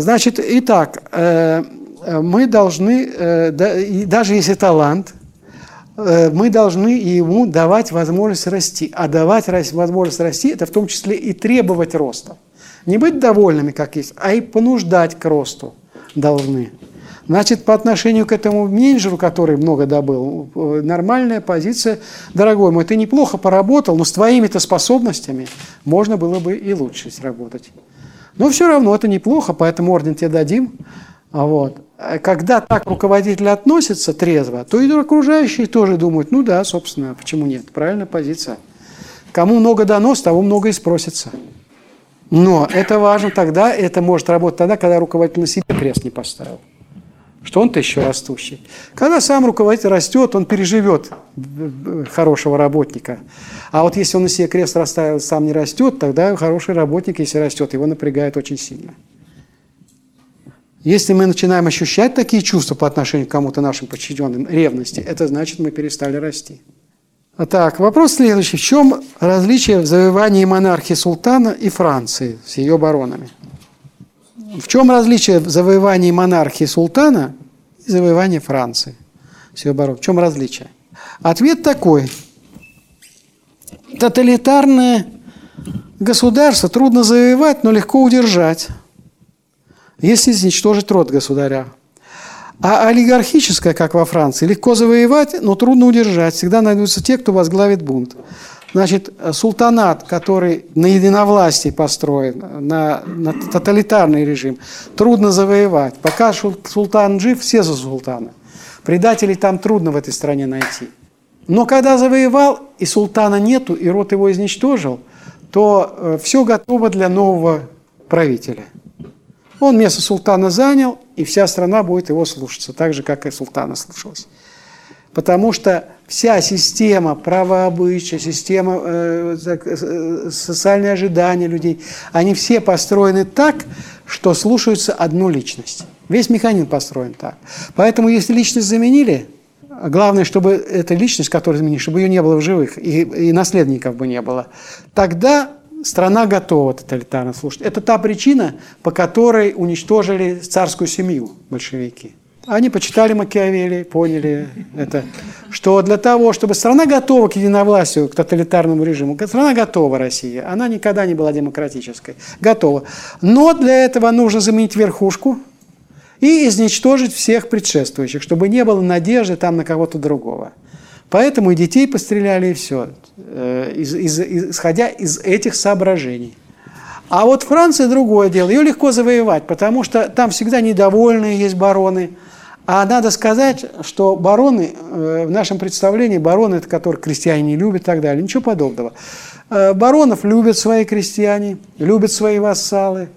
Значит, итак, э, мы должны, э, даже если талант, э, мы должны ему давать возможность расти. А давать возможность расти – это в том числе и требовать роста. Не быть довольными, как есть, а и понуждать к росту должны. Значит, по отношению к этому менеджеру, который много добыл, нормальная позиция, дорогой мой, ты неплохо поработал, но с твоими-то способностями можно было бы и лучше сработать. Но все равно это неплохо, поэтому орден тебе дадим. А вот. А когда так руководитель относится трезво, то и окружающие тоже думают, ну да, собственно, почему нет? Правильная позиция. Кому много дано, с того много и спросится. Но это важно тогда, это может работать тогда, когда руководитель на себе крест не поставил. Что он-то еще растущий. Когда сам руководитель растет, он переживет хорошего работника. А вот если он на себе крест расставил, сам не растет, тогда хороший работник, если растет, его напрягает очень сильно. Если мы начинаем ощущать такие чувства по отношению к кому-то нашим подчиненным, ревности, это значит, мы перестали расти. Так, вопрос следующий. В чем различие в завоевании монархии султана и Франции с ее баронами? В чем различие в завоевании монархии султана и завоевании Франции ее баронами? В чем различие? Ответ такой. Тоталитарное государство трудно завоевать, но легко удержать если изничтожить род государя. А олигархическое, как во Франции, легко завоевать, но трудно удержать. Всегда найдутся те, кто возглавит бунт. Значит, султанат, который на единовластии построен, на, на тоталитарный режим, трудно завоевать. Пока султан жив, все за султана. Предателей там трудно в этой стране найти. Но когда завоевал, и султана нету, и род его изничтожил, то э, все готово для нового правителя – он место султана занял, и вся страна будет его слушаться, так же, как и султана слушалась. Потому что вся система правообычая, система э, э, социальные ожидания людей, они все построены так, что слушаются одну личность. Весь механизм построен так. Поэтому, если личность заменили, главное, чтобы эта личность, которую заменили, чтобы ее не было в живых, и, и наследников бы не было, тогда страна готова тоталитарно слушать. Это та причина, по которой уничтожили царскую семью большевики. Они почитали Макиавелли, поняли это, что для того, чтобы страна готова к единовластию, к тоталитарному режиму, страна готова, Россия, она никогда не была демократической, готова. Но для этого нужно заменить верхушку и изничтожить всех предшествующих, чтобы не было надежды там на кого-то другого. Поэтому и детей постреляли, и все, э, из, из, исходя из этих соображений. А вот Франция другое дело. Ее легко завоевать, потому что там всегда недовольные есть бароны. А надо сказать, что бароны, э, в нашем представлении, бароны, это которые крестьяне не любят и так далее, ничего подобного. Э, баронов любят свои крестьяне, любят свои вассалы,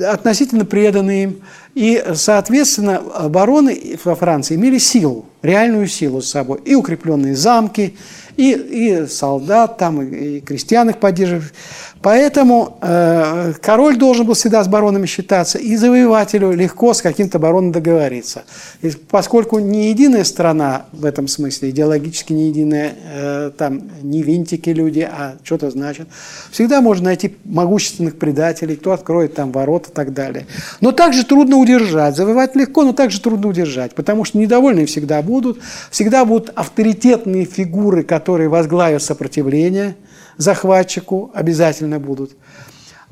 относительно преданы им. И, соответственно, бароны во Франции имели силу, реальную силу с собой. И укрепленные замки, и, и солдат там, и крестьян их поддерживают. Поэтому э, король должен был всегда с баронами считаться, и завоевателю легко с каким-то бароном договориться. И поскольку не единая страна в этом смысле, идеологически не единая, э, там не винтики люди, а что-то значит, всегда можно найти могущественных предателей, кто откроет там ворота и так далее. Но также трудно удержать. Завоевать легко, но также трудно удержать, потому что недовольные всегда будут, всегда будут авторитетные фигуры, которые возглавят сопротивление – захватчику обязательно будут.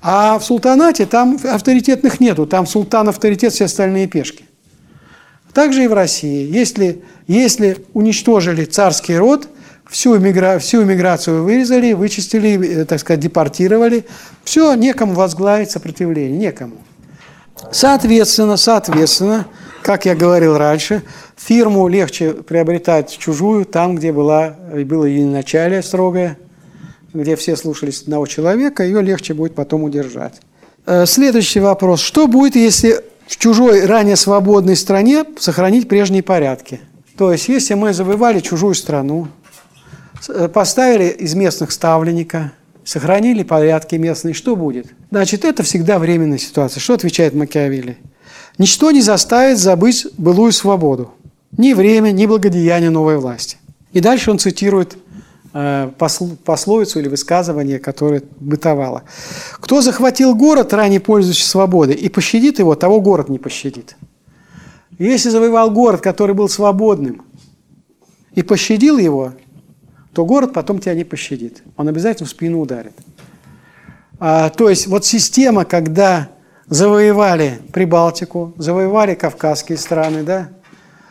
А в султанате там авторитетных нету, там султан авторитет, все остальные пешки. Также и в России. Если, если уничтожили царский род, всю, иммигра, всю иммиграцию вырезали, вычистили, э, так сказать, депортировали, все, некому возглавить сопротивление, некому. Соответственно, соответственно, как я говорил раньше, фирму легче приобретать чужую там, где была, было единоначалие строгое, где все слушались одного человека, ее легче будет потом удержать. Э, следующий вопрос. Что будет, если в чужой, ранее свободной стране сохранить прежние порядки? То есть, если мы завоевали чужую страну, э, поставили из местных ставленника, сохранили порядки местные, что будет? Значит, это всегда временная ситуация. Что отвечает Макиавелли? Ничто не заставит забыть былую свободу. Ни время, ни благодеяние новой власти. И дальше он цитирует э, пословицу или высказывание, которое бытовало. Кто захватил город, ранее пользующийся свободой, и пощадит его, того город не пощадит. Если завоевал город, который был свободным, и пощадил его, то город потом тебя не пощадит. Он обязательно в спину ударит. А, то есть вот система, когда завоевали Прибалтику, завоевали Кавказские страны, да,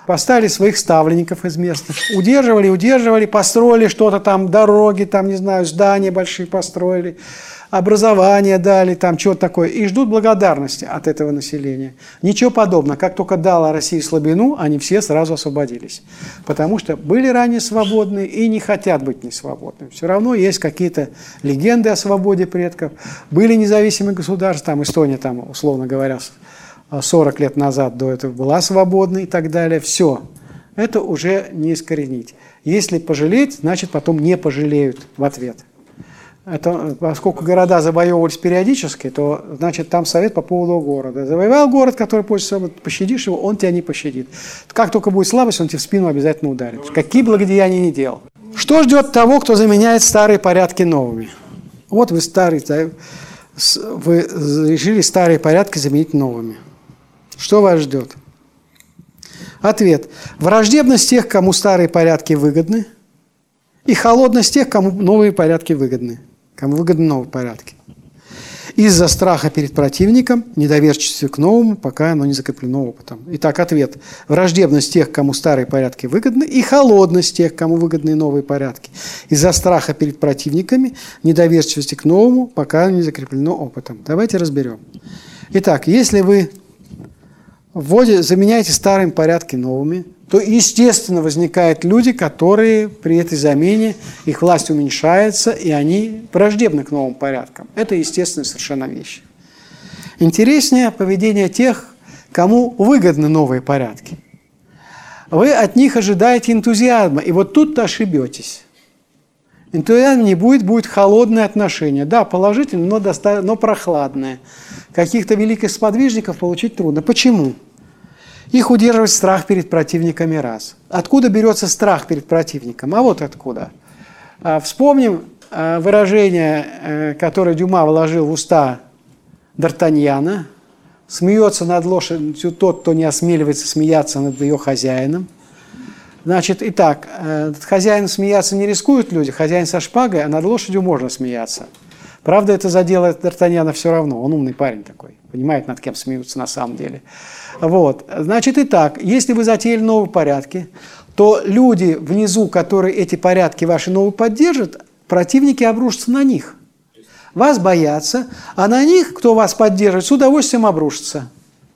поставили своих ставленников из местных, удерживали, удерживали, построили что-то там, дороги, там, не знаю, здания большие построили, образование дали, там что-то такое, и ждут благодарности от этого населения. Ничего подобного. Как только дала Россия слабину, они все сразу освободились. Потому что были ранее свободны и не хотят быть несвободными. Все равно есть какие-то легенды о свободе предков. Были независимые государства, там Эстония, там, условно говоря, 40 лет назад до этого была свободной и так далее. Все. Это уже не искоренить. Если пожалеть, значит потом не пожалеют в ответ. Это, поскольку города завоевывались периодически, то значит там совет по поводу города. Завоевал город, который пользуется пощадишь его, он тебя не пощадит. Как только будет слабость, он тебе в спину обязательно ударит. Какие благодеяния не делал. Что ждет того, кто заменяет старые порядки новыми? Вот вы старые, вы решили старые порядки заменить новыми. Что вас ждет? Ответ. Враждебность тех, кому старые порядки выгодны, и холодность тех, кому новые порядки выгодны кому выгодны новые порядки. Из-за страха перед противником, недоверчивости к новому, пока оно не закреплено опытом. Итак, ответ. Враждебность тех, кому старые порядки выгодны, и холодность тех, кому выгодны новые порядки. Из-за страха перед противниками, недоверчивости к новому, пока оно не закреплено опытом. Давайте разберем. Итак, если вы вводите, заменяете старые порядки новыми, то, естественно, возникают люди, которые при этой замене, их власть уменьшается, и они враждебны к новым порядкам. Это естественная совершенно вещь. Интереснее поведение тех, кому выгодны новые порядки. Вы от них ожидаете энтузиазма, и вот тут-то ошибетесь. Энтузиазм не будет, будет холодное отношение. Да, положительное, но, доста- но прохладное. Каких-то великих сподвижников получить трудно. Почему? Их удерживает страх перед противниками раз. Откуда берется страх перед противником? А вот откуда. А, вспомним а, выражение, э, которое Дюма вложил в уста Д'Артаньяна. Смеется над лошадью тот, кто не осмеливается смеяться над ее хозяином. Значит, итак, э, хозяин смеяться не рискуют люди, хозяин со шпагой, а над лошадью можно смеяться. Правда, это заделает Д'Артаньяна все равно, он умный парень такой, понимает, над кем смеются на самом деле. Вот. Значит, и так, если вы затеяли новые порядки, то люди внизу, которые эти порядки ваши новые поддержат, противники обрушатся на них. Вас боятся, а на них, кто вас поддерживает, с удовольствием обрушатся.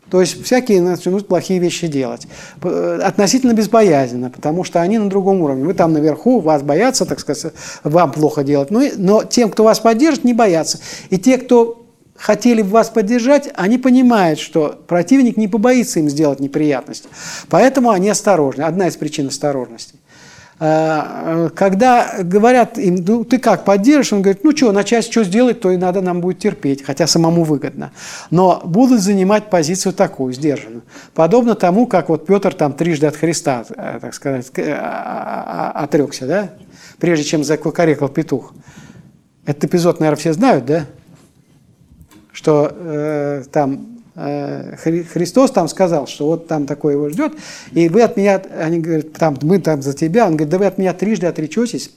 То есть всякие начнут плохие вещи делать. Относительно безбоязненно, потому что они на другом уровне. Вы там наверху, вас боятся, так сказать, вам плохо делать. Но, но тем, кто вас поддержит, не боятся. И те, кто хотели бы вас поддержать, они понимают, что противник не побоится им сделать неприятность. Поэтому они осторожны. Одна из причин осторожности. А, когда говорят им, ну ты как, поддержишь? Он говорит, ну что, на часть что сделать, то и надо нам будет терпеть, хотя самому выгодно. Но будут занимать позицию такую, сдержанную. Подобно тому, как вот Петр там трижды от Христа, э, так сказать, а, а, отрекся, да? Прежде чем закукарекал петух. Этот эпизод, наверное, все знают, да? что э, там э, Христос там сказал, что вот там такое его ждет, и вы от меня, они говорят, там, мы там за тебя, он говорит, да вы от меня трижды отречетесь,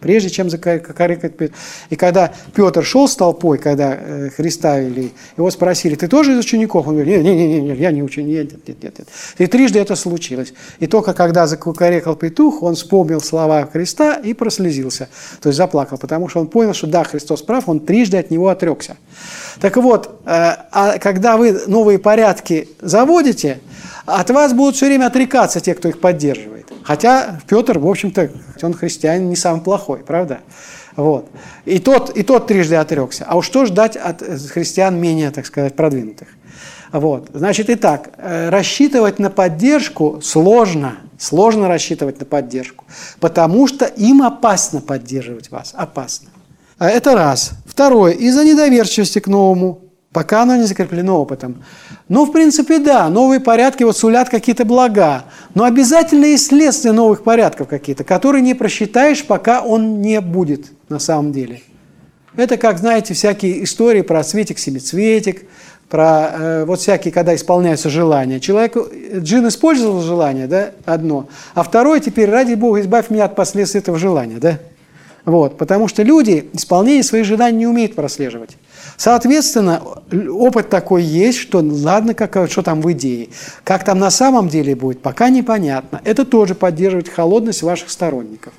прежде чем закарекать Петр. И когда Петр шел с толпой, когда э, Христа вели, его спросили, ты тоже из учеников? Он говорит, нет, нет, нет, я не ученик, нет, нет, нет, нет. И трижды это случилось. И только когда закукарекал петух, он вспомнил слова Христа и прослезился, то есть заплакал, потому что он понял, что да, Христос прав, он трижды от него отрекся. Так вот, э, а когда вы новые порядки заводите, от вас будут все время отрекаться те, кто их поддерживает. Хотя Петр, в общем-то, он христианин не самый плохой, правда? Вот. И, тот, и тот трижды отрекся. А уж что ждать от христиан менее, так сказать, продвинутых? Вот. Значит, итак, э, рассчитывать на поддержку сложно. Сложно рассчитывать на поддержку, потому что им опасно поддерживать вас. Опасно. А это раз. Второе. Из-за недоверчивости к новому Пока оно не закреплено опытом. Ну, в принципе, да, новые порядки вот сулят какие-то блага. Но обязательно есть следствие новых порядков какие-то, которые не просчитаешь, пока он не будет на самом деле. Это как, знаете, всякие истории про цветик-семицветик, про э, вот всякие, когда исполняются желания. Человек, джин использовал желание, да, одно, а второе теперь, ради Бога, избавь меня от последствий этого желания, да. Вот, потому что люди исполнение своих желаний не умеют прослеживать. Соответственно, опыт такой есть, что ладно, как, что там в идее. Как там на самом деле будет, пока непонятно. Это тоже поддерживает холодность ваших сторонников.